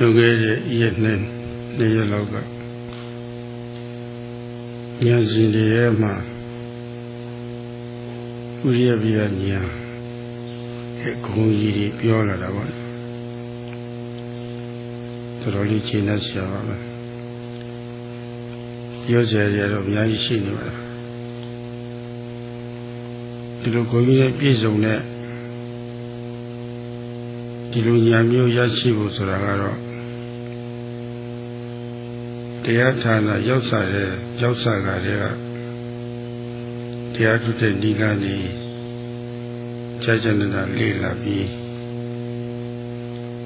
လွန်ခဲ့တဲ့ရက်နဲ့နေ့ရက်လောက်ကညာစီတွေထဲမှာဥရိယပြညာအဲဂုံကြီးတွေပြောလာတာပေါ့တော်တော်လေးရှင်းနေဆရာပါပဲပြောကြရတော့အများကြီးရှိနေပါလားဒီလိုကိုကြီးရဲ့ပြည့်စုံတဲ့ဒီလိုညာမျိုးရရှိဖို့ဆိုတာကတော့ တရားဌာနရောက်စားတဲ့ရောက်စားကတွေကတရားထုတဲ့ဒီကနေကြာကြာနာလေးလာပြီး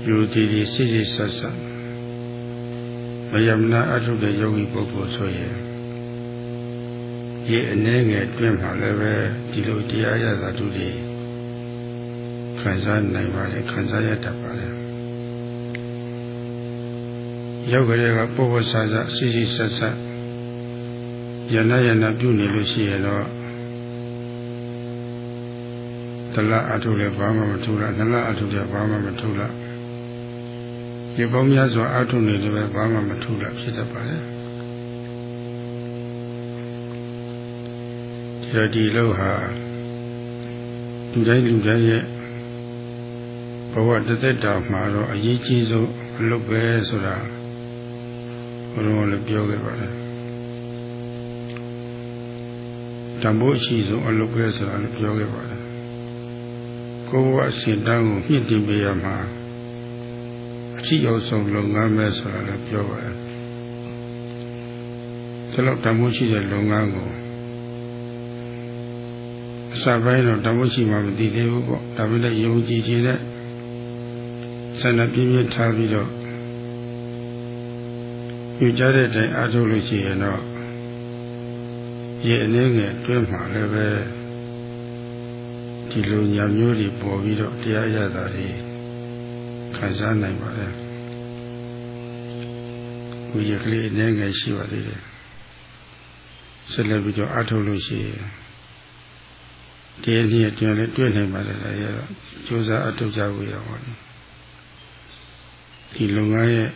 ယူတည်တည်စိစိဆက်ဆက်မယမနာအထုတဲ့ယောဂီပုဂ္ဂိုလ်ဆိုရင်ဒီအနေငယ်တွင်းမှာလည်းပဲဒီလိုတရားရတာတူတွေခံစားနိုင်ပါလေခံစားရတတ်ပါလေ ရောက်ကြတဲ့ကပုဗ္ဗဆာဆစိစိဆက်ဆက်ယနာယနာပြုနေလို့ရှိရတော့တလအထုလည်းဘာမှမထုလားနလအထုလည်းဘာမှမထုလားဒီပေါင်းများစွာအထုနေလည်းဘာမှမထုလားဖြစ်တတ်ပါလေဒီတော့ဒီလောက်ဟာလူတိုင်းလူတိုင်းရဲ့ဘဝတသက်တာမှာတော့အရေးကြီးဆုံးအလုပ်ပဲဆိုတာ ဘုရားလည်းပြောခဲ့ပါတယ်တံပိုးအရှိဆုံးအလုပ်ပဲဆိုတာလည်းပြောခဲ့ပါတယ်ကိုယ်ဘဝအစဉ်တန်းကိုမြင့်တင်ပေးရမှာအရှိရောက်ဆုံးလုပ်ငန်းပဲဆိုတာလည်းပြောပါတယ်ဒါတော့တံပိုးရှိတဲ့လုပ်ငန်းကိုအစပိုင်းတော့တံပိုးရှိမှမသိသေးဘူးပေါ့ဒါပေမဲ့ယုံကြည်ခြင်းနဲ့ဆန္ဒပြင်းပြထားပြီးတော့ ယူကြတဲ့အတိုင်းအားထုတ်လို့ရှိရင်တော့ရေအနေငယ်တွင်းမှာလည်းပဲဒီလိုညာမျိုးတွေပေါ်ပြီးတော့တရားရတာတွေခံစားနိုင်ပါလေဝိရကလေးအနေငယ်ရှိပါသေးတယ်ဆက်လက်ပြီးတော့အားထုတ်လို့ရှိရင်ဒီအနည်းအတွင်းလည်းတွေ့နိုင်ပါလေလေရတော့စူးစမ်းအထောက်ကြဖို့ရပါမယ်ဒီလုပ်ငန်းရဲ့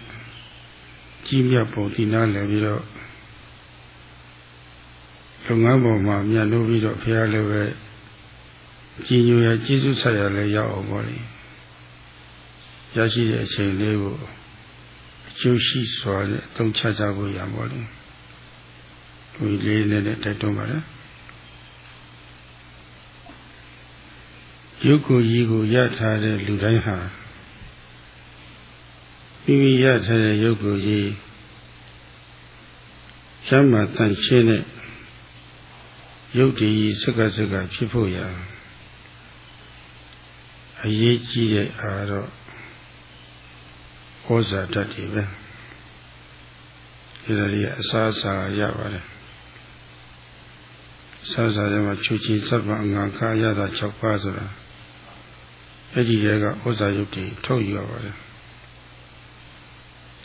ကြီးမြတ်ပုံဒီနားလည်ပြီးတော့လုပ်ငန်းပေါ်မှာမြတ်လို့ပြီးတော့ဖះလည်းပဲကြီးညိုရကျေးဇူးဆက်ရလည်းရောက်အောင်ပါလေရရှိတဲ့အချိန်လေးကိုအကျိုးရှိစွာနဲ့အသုံးချကြဖို့ရပါလေဒီလေးနဲ့တိုက်တွန်းပါလေရုပ်ကိုယ်ကြီးကိုရထားတဲ့လူတိုင်းဟာ မိမိရထားတဲ့ရုပ်ကိုယ်ကြီးချမ်းသာတန်ရှင်းတဲ့ရုပ်တည်စက္ကစက္ကဖြစ်ဖို့ရအရေးကြီးတဲ့အားတော့ဟောဇာတတ်တယ်ပဲဒီလိုကြီးအစားအစာရပါတယ်စားစားထဲမှာချူချီစပ်ပါငါခါရတာ6ပါးဆိုတာအဲ့ဒီတွေကဥစ္စာရုပ်တွေထုတ်ယူရပါတယ်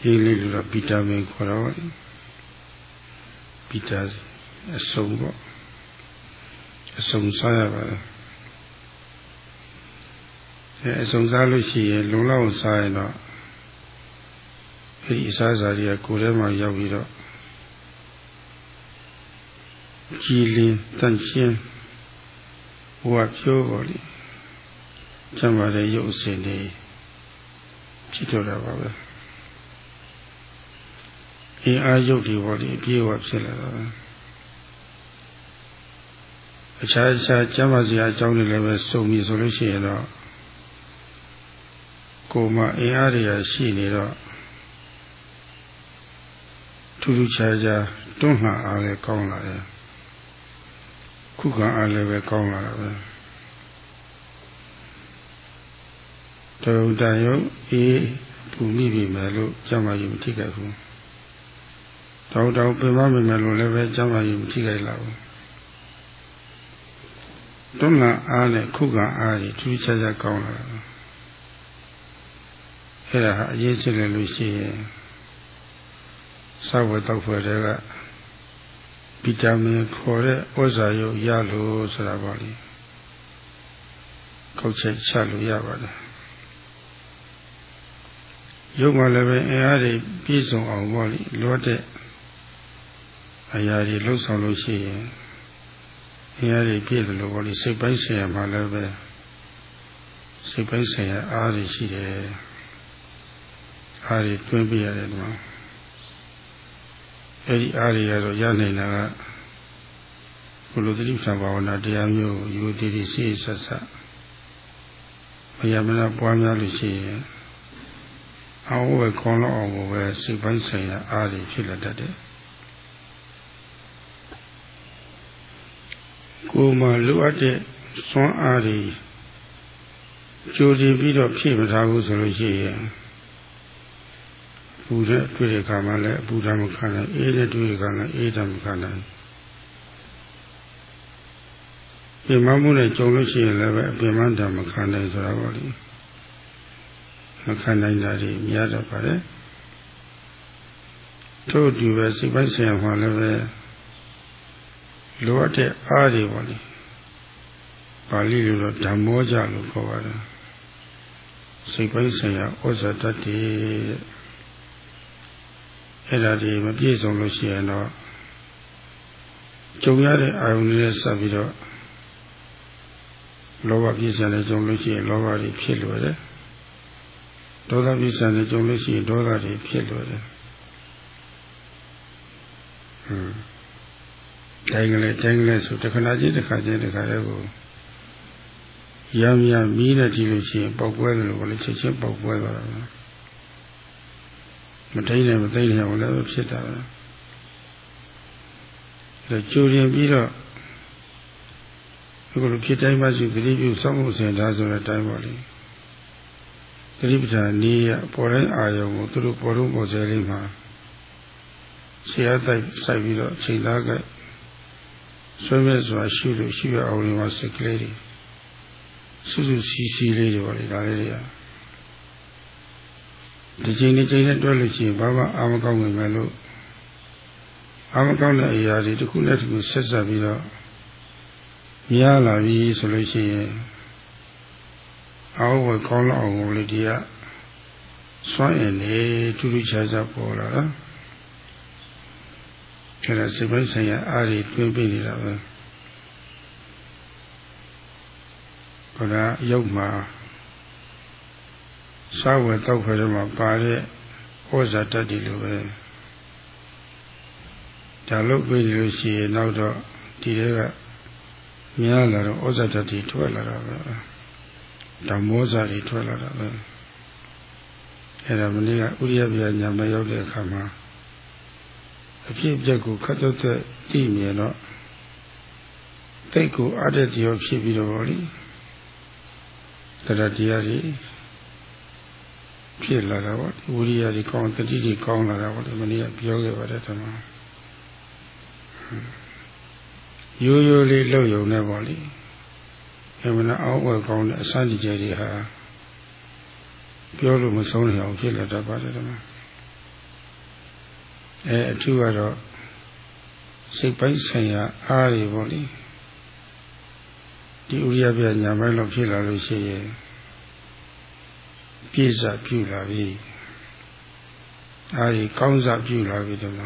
ဒီလေးလိုတော့ဗီတာမင်ခေါ်တော့ဗီတာအစုံပေါ့အစုံစားရပါတယ်အဲအစုံစားလို့ရှိရင်လုံလောက်စားရင်တော့အဲဒီအစားအစာတွေကကိုယ်ထဲမှာရောက်ပြီးတော့ကြည်လင်တန့်ရှင်းဘဝဖြိုးပါလိကျမ်းပါတဲ့ရုပ်အစဉ်တွေဖြစ်တော့တာပါပဲ အင်းအာရုပ်တွေပေါ့လေအပြည့်အဝဖြစ်လာတာပဲအခြားအခြားကျမ်းပါစရာအကြောင်းတွေလည်းပဲစုံပြီဆိုလို့ရှိရင်တော့ကိုယ်မှာအင်အားတွေရှိနေတော့ထူးထူးခြားခြားတွန်းလှန်အားလည်းကောင်းလာတယ်ခုခံအားလည်းပဲကောင်းလာတာပဲတော်တန်ရုပ်အေးပူမိပြီမယ်လို့ကြမ်းပါယူမထိခိုက်ဘူး တောက်တောက်ပြင်မမိမယ်လို့လည်းပဲကြမ်းပါယူမထိခိုက်လာဘူးတွန်းလှန်အားနဲ့ခုခံအားတွေထူးခြားခြားကောင်းလာတာအဲ့ဒါဟာအရေးကြီးတယ်လို့ရှိရင်သဝတ်တော့ဖွယ်တွေကဗီတာမင်ခေါ်တဲ့ဩဇာယုတ်ရလို့ဆိုတာပါလိကောက်ချက်ချလို့ရပါတယ်ရုပ်မှလည်းပဲအင်အားတွေပြည့်စုံအောင်ပေါ့လေလောတဲ့ အရာတွေလှုပ်ဆောင်လို့ရှိရင်အင်အားတွေပြည့်တယ်လို့ပေါ့လေစိတ်ပိုင်းဆိုင်ရာမှလည်းပဲစိတ်ပိုင်းဆိုင်ရာအားတွေရှိတယ်အားတွေတွင်းပြရတယ်ဒီမှာအဲဒီအားတွေကတော့ရနိုင်တာကဘုလိုတိပ္ပံဘာဝနာတရားမျိုးယူတည်တည်စိတ်ဆက်ဆက်ဘုရားမနာပွားများလို့ရှိရင်အောင်ဝယ်ခေါင်းလောက်အောင်ပဲစိတ်ပိုင်းဆိုင်ရာအားတွေဖြစ်လာတတ်တယ် ကိုယ်မှာလိုအပ်တဲ့စွမ်းအားတွေကြိုတည်ပြီးတော့ဖြည့်မထားဘူးဆိုလို့ရှိရင်ပူတဲ့တွေ့တဲ့အခါမှာလည်းအပူဓာတ်မခံနိုင်အေးတဲ့တွေ့တဲ့အခါလည်းအေးဓာတ်မခံနိုင်ပြင်မမှုနဲ့ကြုံလို့ရှိရင်လည်းပဲအပြင်မဓာတ်မခံနိုင်ဆိုတာပေါ့လေမခံနိုင်တာတွေများတော့ပါတယ်ထို့အတူပဲစိတ်ပိုင်းဆိုင်ရာမှာလည်းပဲ လိုအပ်တဲ့အားတွေပေါ့လေပါဠိလိုတော့ဓမ္မောကြလို့ခေါ်ပါတယ်စိတ်ပိုင်းဆိုင်ရာဩဇာတတ်တွေအဲ့ဒါတွေမပြည့်စုံလို့ရှိရင်တော့ကြုံရတဲ့အာယုန်တွေဆက်ပြီးတော့လောဘပြည့်စုံတဲ့ကြုံလို့ရှိရင်လောဘတွေဖြစ်လွယ်တယ်ဒေါသပြည့်စုံတဲ့ကြုံလို့ရှိရင်ဒေါသတွေဖြစ်လွယ်တယ်ဟွန်း တိုင်းကလေးတိုင်းကလေးဆိုတခဏချင်းတခါချင်းတခါလေးကိုရမ်းရမ်းမီးနဲ့ကြည့်လို့ရှိရင်ပေါက်ပွဲတယ်လို့လည်းချက်ချင်းပေါက်ပွဲသွားတာမထိန်နဲ့မသိနဲ့လည်းဖြစ်တာပဲဒါကြိုရင်ပြီးတော့အခုလိုဖြစ်တိုင်းမှရှိသတိပြုစောင့်မှုစင်သားဆိုတဲ့အတိုင်းပါလေသတိပဋ္ဌာန်ဤရပေါ်တိုင်းအာယုံကိုသူတို့ပေါ်တော့ပေါ်စေလေးမှာဆရာတိုက်စိုက်ပြီးတော့ချိန်သားက ဆွေးမဲ့စွာရှုလို့ရှိရအောင်လို့စိတ်ကလေးတွေစွစွစီစီလေးတွေပါလေဒါလေးတွေကဒီချိန်ဒီချိန်နဲ့တွဲလို့ရှိရင်ဘာမှအာမကောင်းဝင်မယ်လို့အာမကောင်းတဲ့အရာတွေတစ်ခုနဲ့တစ်ခုဆက်ဆက်ပြီးတော့များလာပြီဆိုလို့ရှိရင်အောက်ဝကောင်းလောက်အောင်လို့ဒီကစွန့်ရင်လေထူးထူးခြားခြားပေါ်လာတာ အဲ့ဒါစိတ်ပိုင်းဆိုင်ရာအားတွေတွင်းပြနေတာပဲခန္ဓာရုပ်မှာစာဝယ်တောက်ခွဲထဲမှာပါတဲ့ဩဇာတတ်တယ်လို့ပဲဒါလို့ပြီးလို့ရှိရင်နောက်တော့ဒီတွေကများလာတော့ဩဇာတတ်တွေထွက်လာတာပဲဓမ္မောဇာတွေထွက်လာတာပဲအဲ့ဒါမနေ့ကဥရိယပြညာမရောက်တဲ့အခါမှာ အဖြစ်အပျက်ကိုခတ်သက်သက်သိမြင်တော့တိတ်ကိုအတ္တတရားဖြစ်ပြီးတော့ဗောလေတရားတရားကြီးဖြစ်လာတာပေါ့ဝိရိယကြီးကောင်းတတိကြီးကောင်းလာတာပေါ့ဒီမနေ့ကပြောခဲ့ပါတယ်ဓမ္မရိုးရိုးလေးလှုပ်ယုံနေပေါ့လေအမှန်အောက်ဝဲကောင်းတဲ့အစတိကျတွေဟာပြောလို့မဆုံးနိုင်အောင်ဖြစ်လာတတ်ပါတယ်ဓမ္မ အဲအထူးကတော့စိတ်ပိုင်းဆိုင်ရာအားတွေပေါ့လေဒီဥရိယပြညာပိုင်းလောက်ဖြစ်လာလို့ရှိရင်ပြည့်စုံပြုလာပြီအားဒီကောင်းစားပြုလာပြီတမ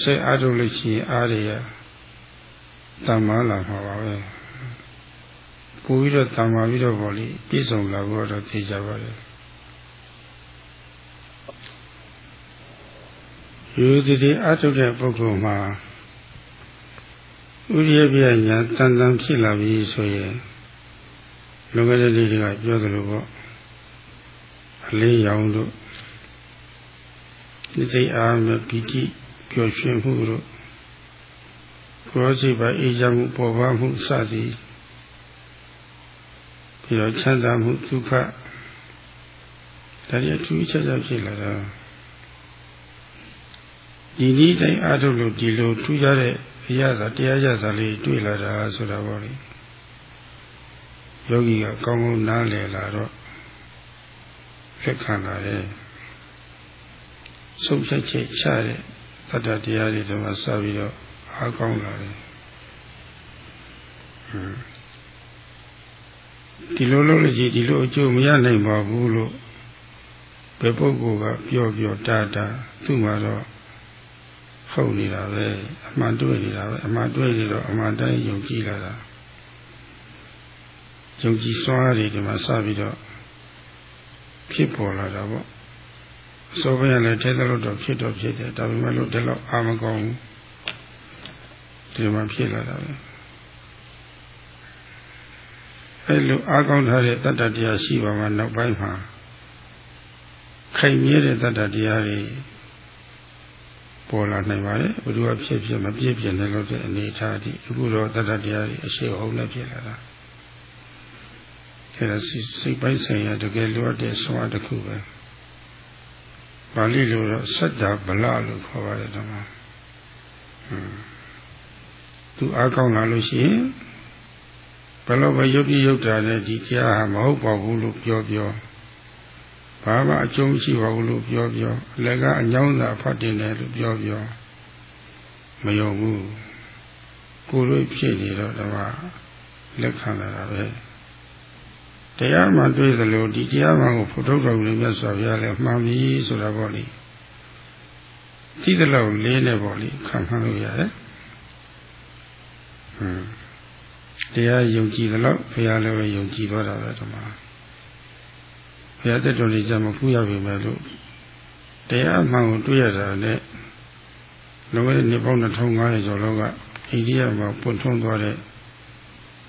စိတ်အားထုတ်လို့ရှိရင်အားတွေရတမ္မာလာမှာပါပဲပို့ပြီးတော့တမ္မာပြီးတော့ဗောလေပြည့်စုံလာဖို့တော့သိကြပါ တယ်ယူသည်ဒီအထုတ်တဲ့ပုဂ္ဂိုလ်မှာဥရိယပြညာတန်တန်ဖြစ်လာပြီဆိုရင်လွန်ခဲ့တဲ့နေ့တွေကပြောသလိုပေါ့အလေးရောင်တို့ဒီတိအားမပီတိပျော်ရွှင်မှုတို့ကိုယ်စိတ်ပါအေးချမ်းမှုပေါ်ပါမှုစသည်ပြီးတော့ချမ်းသာမှုဒုက္ခဒါတွေအထူးချက်ချက်ဖြစ်လာတာ ဒီနည်းတိုင်းအားထုတ်လို့ဒီလိုထူးခြားတဲ့အရာသာတရားရသာလေးတွေ့လာတာဆိုတာပေါ့လေယောဂီကကောင်းကောင်းနားလည်လာတော့လက်ခံလာတယ်ဆုံးဖြတ်ချက်ချတဲ့တတ္တတရားတွေတော့စပြီးတော့အားကောင်းလာတယ်ဒီလိုလုပ်လို့ရှိဒီလိုအကျိုးမရနိုင်ပါဘူးလို့ယ်ပုဂ္ဂိုလ်ကပြောပြောတာတာသူ့မှာတော့ ဟုတ်နေတာပဲအမှန်တွေ့နေတာပဲအမှန်တွေ့နေတော့အမှန်တိုင်းယုံကြည်လာတာယုံကြည်စွာတွေဒီမှာစပြီးတော့ဖြစ်ပေါ်လာတာပေါ့အစောပိုင်းကလည်းထဲသလို့တော့ဖြစ်တော့ဖြစ်တယ်ဒါပေမဲ့လို့ဒီလောက်အာမကောင်းဘူးဒီမှာဖြစ်လာတာပဲအဲလိုအားကောင်းထားတဲ့တတ္တတရားရှိပါမှနောက်ပိုင်းမှာခိုင်မြဲတဲ့တတ္တတရားတွေ ပေါ်လာနိုင်ပါတယ်ဘုရားဖြစ်ဖြစ်မပြည့်ပြည့်နဲ့လို့တဲ့အနေအထားဒီအခုတော့တတ္တတရားတွေအရှိအောင်နဲ့ဖြစ်လာတာအဲဒါစိတ်ပိုင်းဆိုင်ရာတကယ်လိုအပ်တဲ့ဆွမ်းတစ်ခုပဲပါဠိလိုတော့စัจ जा ဗလလို့ခေါ်ပါတယ်တော့ဟွန်းသူအားကောင်းလာလို့ရှိရင်ဘယ်လိုပဲယုတ်ပြယုတ်တာနဲ့ဒီတရားဟာမဟုတ်ပါဘူးလို့ပြောပြော ဘာမှအကျုံးရှိပါဘူးလို့ပြောပြောအလကအညောင်းသာဖတ်တင်တယ်လို့ပြောပြောမယုံဘူးကိုယ်တို့ဖြစ်နေတော့တော့လက်ခံလာတာပဲတရားမှတွေ့သလိုဒီတရားမှကိုဖုထုတ်တော်မူမြတ်စွာဘုရားလည်းမှန်ပြီဆိုတာပေါ့လေသိသလောက်လေးနဲ့ပေါ့လေခံခံလို့ရတယ်ဟွန်းတရားယုံကြည်သလောက်ဘုရားလည်းပဲယုံကြည်သွားတာပဲဒီမှာ ဘုရားတက်တော်လေးကြမဖူးရပြီမဲ့လို့တရားမှန်ကိုတွေ့ရတာနဲ့လောကနှစ်ပေါင်း2500ကျော်လောက်ကအိန္ဒိယမှာပွင့်ထွန်းသွားတဲ့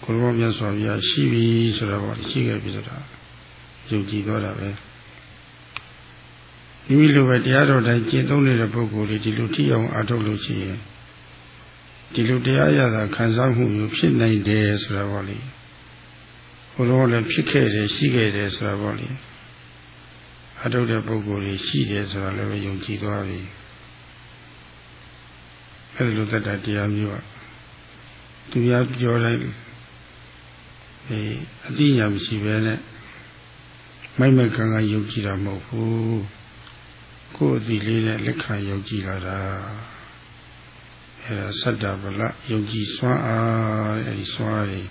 ကိုယ်တော်မြတ်စွာဘုရားရှိပြီဆိုတော့ရှိခဲ့ပြီဆိုတာယုံကြည်သွားတာပဲမိမိလိုပဲတရားတော်တိုင်းကျင့်သုံးနေတဲ့ပုဂ္ဂိုလ်တွေဒီလိုထိအောင်အားထုတ်လို့ရှိရင်ဒီလိုတရားရတာခံစားမှုမျိုးဖြစ်နိုင်တယ်ဆိုတာပေါ့လေဘုရားလည်းဖြစ်ခဲ့တယ်ရှိခဲ့တယ်ဆိုတာပေါ့လေ အထုတ်တဲ့ပုဂ္ဂိုလ်တွေရှိတယ်ဆိုတာလည်းယုံကြည်သွားပြီအဲဒီလိုသက်တာတရားမျိုးကသူများပြောတိုင်းအဲအတိညာမရှိပဲနဲ့မိုက်မိုက်ကံကယုံကြည်တာမဟုတ်ဘူးကိုယ်အတိလေးနဲ့လက်ခံယုံကြည်လာတာအဲဒါစတ္တဗလယုံကြည်စွမ်းအားအဲဒီစွမ်းအားတွေ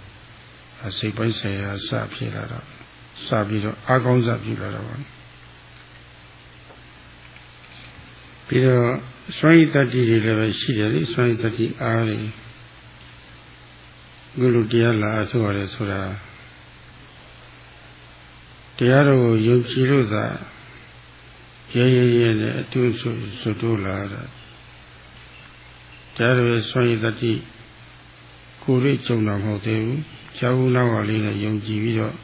စိတ်ပိုင်းဆိုင်ရာစဖြစ်လာတော့စပြီးတော့အာကောင်းစပြုလာတော့ ပါပြီးတော့စွမ်းရည်တတ္တိတွေလည်းပဲရှိတယ်လေစွမ်းရည်တတ္တိအားတွေခုလိုတရားလာဆိုရတယ်ဆိုတာတရားတော်ကိုယုံကြည်လို့သာရဲရဲရဲနဲ့အတူဆိုဆိုတိုးလာတာတရားတော်ရဲ့စွန့်ရည်တတိကိုယ်လေးကြုံတာမဟုတ်သေးဘူး။ကျောင်းနောက်ကလေးနဲ့ယုံကြည်ပြီးတော့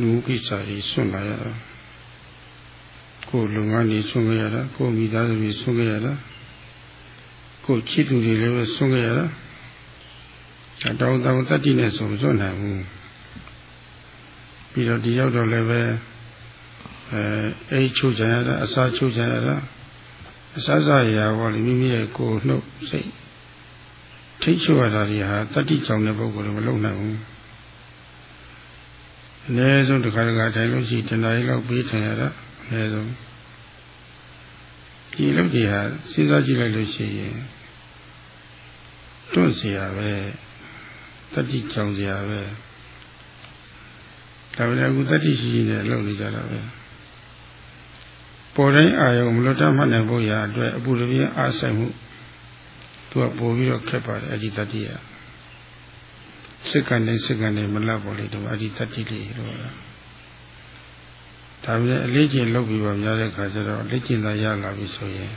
လူကိစ္စတွေဆွန့်လာရတာ။ ကိုယ်လုံငန်းတွေဆွန့်ခဲ့ရတာကိုယ်မိသားစုတွေဆွန့်ခဲ့ရတာကိုယ်ချစ်သူတွေလည်းပဲဆွန့်ခဲ့ရတာ။အတောင်းတောင်းတတ္တိနဲ့ဆိုမစွန့်နိုင်ဘူးပြီးတော့ဒီရောက်တော့လည်းပဲအဲအိတ်ချုပ်ကြရတာအစာချုပ်ကြရတာအစာစားရာဘောလေမိမိရဲ့ကိုယ်နှုတ်စိတ်ထိတ်ချုပ်ရတာတွေဟာတတ္တိကြောင့်တဲ့ပုဂ္ဂိုလ်တွေမလုပ်နိုင်ဘူးအနည်းဆုံးတစ်ခါတစ်ခါထိုင်လို့ရှိတဏှာကြီးလောက်ပြီးထိုင်ရတာ အနည်းဆုံးဒီလုတ်တွေဟာစဉ်းစားကြည့်လိုက်လို့ရှိရင်တွန့်เสียပဲတတိကြောင်စရာပဲဒါပေမဲ့အခုတတိရှိရှိနဲ့လုပ်နေကြတာပဲပေါ်တိုင်းအာယုံမလွတ်တတ်မှတ်နိုင်ဖို့ရာအတွက်အပူတပြင်းအားဆိုင်မှုသူကပို့ပြီးတော့ခက်ပါတယ်အဒီတတိယစိတ်ကနေစိတ်ကနေမလတ်ပေါ်လေဒီအဒီတတိလေးလို့ ဒါပေမဲ့အလေးကျင့်လုပ်ပြီးပါများတဲ့ခါကျတော့လက်ကျင့်သာရလာပြီဆိုရင်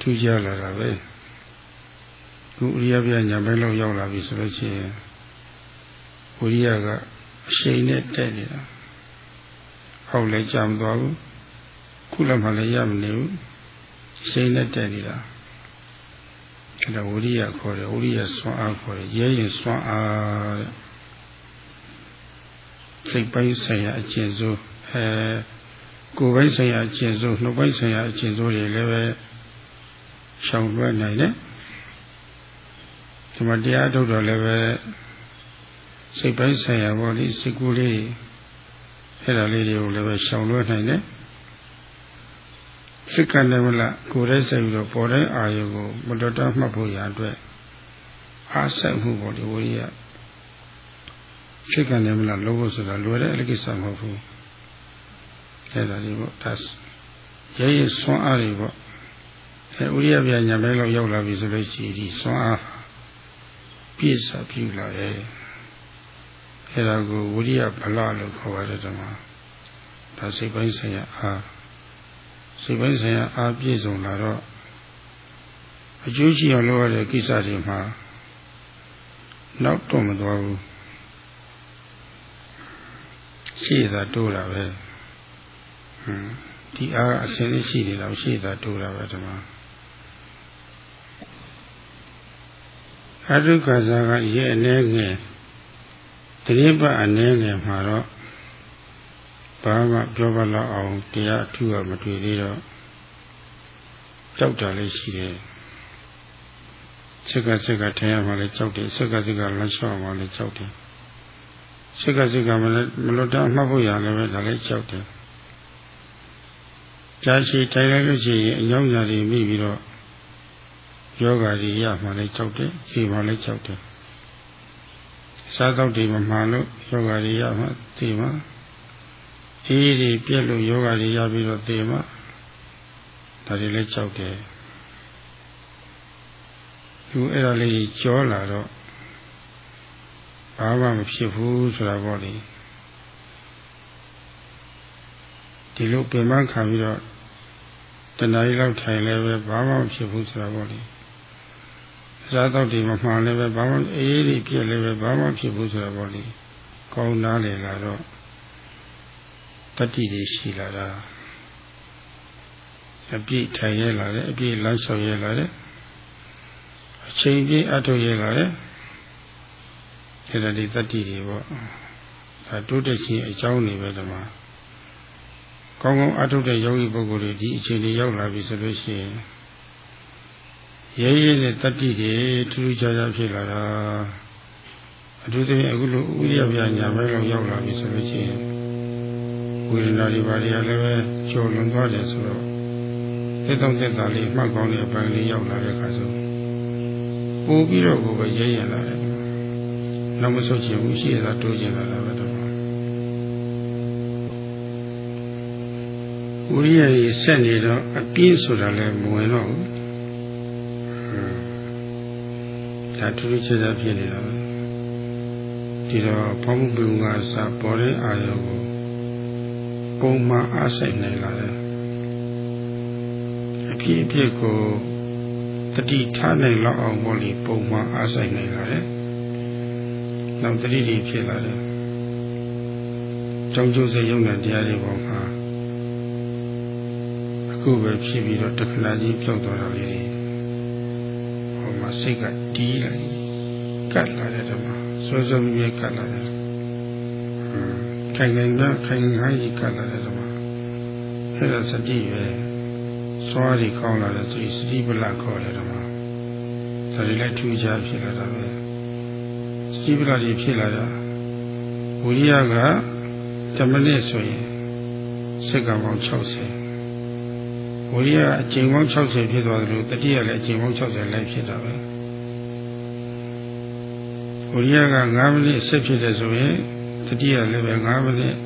ထူးခြားလာတာပဲခုဥရိယပြညာဘဲလောက်ရောက်လာပြီဆိုလို့ရှိရင်ဥရိယကအရှိန်နဲ့တက်နေတာဟောက်လည်းကြံသွားဘူးခုလည်းမှလည်းရမနေဘူးရှိန်နဲ့တက်နေတာအဲ့ဒါဝရိယခေါ်တယ်ဝရိယစွမ်းအားခေါ်တယ်ရဲရင်စွမ်းအားတဲ့ စိတ်ပိုင်းဆိုင်ရာအကျင့်စိုးအဲကိုယ်ပိုင်းဆိုင်ရာအကျင့်စိုးနှုတ်ပိုင်းဆိုင်ရာအကျင့်စိုးတွေလည်းပဲရှောင်လွှဲနိုင်တယ်ဒီမှာတရားထုတ်တော့လည်းပဲစိတ်ပိုင်းဆိုင်ရာပေါ့လေစိတ်ကူးလေးအဲ့ဒါလေးတွေကိုလည်းပဲရှောင်လွှဲနိုင်တယ်စိတ်ကနေမလားကိုယ်ရဲ့စိတ်ပြီးတော့ပေါ်တဲ့အာယုကိုမတော်တမှတ်ဖို့ရအတွက်အားဆက်မှုပေါ့လေဝိရိယ စိတ်ကနေမလားလုံးဖို့ဆိုတာလွယ်တဲ့အကိစ္စမဟုတ်ဘူးအဲ့ဒါလေးပေါ့ဒါရဲရဲဆွမ်းအားတွေပေါ့အဲဥရိယပြညာဘဲလောက်ရောက်လာပြီဆိုလို့ရှိရင်ဒီဆွမ်းအားပြည့်စုံပြုလာရဲ့အဲ့ဒါကိုဝိရိယဗလလို့ခေါ်ပါတယ်ဓမ္မဒါစိတ်ပိုင်းဆိုင်ရာအားစိတ်ပိုင်းဆိုင်ရာအားပြည့်စုံလာတော့အကျိုးရှိအောင်လုပ်ရတဲ့ကိစ္စတွေမှာနောက်တော့မသွားဘူး ရှေ့သာတိုးတာပဲဟွန်းဒီအားအစင်းလေးရှိနေတော့ရှေ့သာတိုးတာပဲဓမ္မအတုခါစားကရဲ့အနေငယ်တတိပအနေငယ်မှာတော့ဘာမှပြောပါတော့အောင်တရားအထူးကမတွေ့သေးတော့ကြောက်တာလည်းရှိတယ်စက်ကစက်ကထိုင်ရမှလည်းကြောက်တယ်စက်ကစက်ကလမ်းလျှောက်မှလည်းကြောက်တယ် စက်ကစက်ကမလည်းမလွတ်တမ်းမှတ်ဖို့ရလည်းပဲဒါလည်းကြောက်တယ်ကြာရှည်ထိုင်လိုက်လို့ရှိရင်အညောင်းညာတွေမိပြီးတော့ယောဂါတွေရမှလည်းကြောက်တယ်ခြေမှလည်းကြောက်တယ်စားတော့တွေမမှန်လို့ယောဂါတွေရမှသိမှအေးတွေပြက်လို့ယောဂါတွေရပြီးတော့သိမှဒါတွေလည်းကြောက်တယ်သူအဲ့ဒါလေးကြောလာတော့ ဘာမှမဖြစ်ဘူးဆိုတာပေါ့လေဒီလိုပြင်ပန်းခံပြီးတော့တဏှာကြီးလောက်ထိုင်လည်းပဲဘာမှမဖြစ်ဘူးဆိုတာပေါ့လေအစားတော့ဒီမမှန်လည်းပဲဘာမှအေးအေးပြည့်လည်းပဲဘာမှဖြစ်ဘူးဆိုတာပေါ့လေကောင်းနားလေလာတော့တတိတွေရှိလာတာအပြည့်ထိုင်ရလာတယ်အပြည့်လမ်းလျှောက်ရလာတယ်အချိန်ပြည့်အထုတ်ရလာတယ် အဲ့ဒါဒီတတိတွေပေါ့ဒါတိုးတက်ခြင်းအကြောင်းတွေပဲဒီမှာကောင်းကောင်းအထုတ်တဲ့ယောဂီပုဂ္ဂိုလ်တွေဒီအခြေအနေရောက်လာပြီဆိုလို့ရှိရင်ရဲရဲနဲ့တတိတွေထူးထူးခြားခြားဖြစ်လာတာအထူးသဖြင့်အခုလိုဥရိယပြညာဘဲလောက်ရောက်လာပြီဆိုလို့ရှိရင်ဝိရဏတွေဘာတွေကလည်းပဲကျော်လွန်သွားတယ်ဆိုတော့သက်တောင့်သက်သာလေးမှတ်ကောင်းတဲ့အပိုင်းလေးရောက်လာတဲ့အခါဆိုပို့ပြီးတော့ကိုပဲရဲရဲလာတယ် နောက်မဆုတ်ချင်ဘူးရှိရတာတိုးချင်လာတာပဲတော့ဝိရိယကြီးဆက်နေတော့အပြင်းဆိုတာလည်းမဝင်တော့ဘူးဒါထူးထူးခြားခြားဖြစ်နေတာပဲဒီတော့ဘောင်းမှုကစာပေါ်တဲ့အာရုံကိုပုံမှန်အားဆိုင်နိုင်လာတယ်အဖြစ်အပျက်ကိုတတိထားနိုင်လောက်အောင်ပေါ့လေပုံမှန်အားဆိုင်နိုင်လာတယ် နောက်တတိတွေဖြစ်လာတယ်ကြောင်းကျိုးစေရုံနဲ့တရားတွေပေါ်မှာအခုပဲဖြစ်ပြီးတော့တခဏကြီးပြောက်သွားတာလေဟောမှာစိတ်ကတီးလိုက်ကတ်လာတဲ့ဓမ္မစောစောမြဲကတ်လာတယ်ခိုင်ခိုင်ကခိုင်ခိုင်ကြီးကတ်လာတဲ့ဓမ္မအဲ့ဒါစတိပဲစွားရီကောင်းလာတဲ့စတိစတိပလခေါ်တဲ့ဓမ္မဒါတွေလည်းထူးခြားဖြစ်လာတာပဲ စတိပလကြီးဖြစ်လာတာဝိရိယက10မိနစ်ဆိုရင်စက္ကန့်ပေါင်း60ဝိရိယအချိန်ပေါင်း60ဖြစ်သွားတယ်လို့တတိယလည်းအချိန်ပေါင်း60လိုက်ဖြစ်တာပဲဝိရိယက9မိနစ်ဆက်ဖြစ်တယ်ဆိုရင်တတိယလည်းပဲ9မိနစ်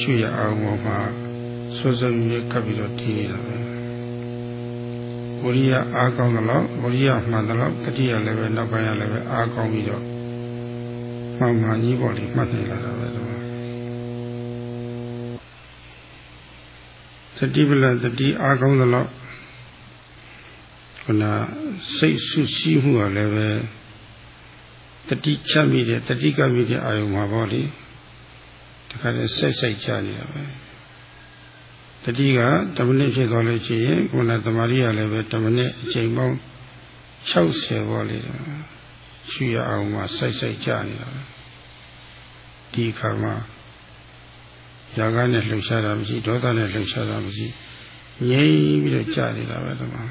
ရှုရအောင်ပေါ်မှာစိုးစိုးရကပ်ပြီးတော့တည်နေတာပဲ ဝိရိယအားကောင်းသလောက်ဝိရိယမှန်သလောက်တတိယလည်းပဲနောက်ပိုင်းရလည်းပဲအားကောင်းပြီးတော့မှန်မှန်ကြီးပေါ်လေးမှတ်နေလာတာပဲတော့တတိပလတတိအားကောင်းသလောက်ခုနစိတ်ဆုရှိမှုကလည်းပဲတတိချက်မိတဲ့တတိကမိတဲ့အာယုံမှာပေါ့လေတခါတည်းစိတ်စိတ်ချနေတာပဲ တတိက10မိနစ်ဖြစ်သွားလို့ရှိရင်ခုနသမာဓိကလည်းပဲ10မိနစ်အချိန်ပေါင်း60ပေါ့လေရှုရအောင်မှာစိတ်စိတ်ချနေတာပဲဒီခါမှာရာဂနဲ့လှုပ်ရှားတာမရှိဒေါသနဲ့လှုပ်ရှားတာမရှိငြိမ်ပြီးတော့ကြာနေတာပဲဒီမှာ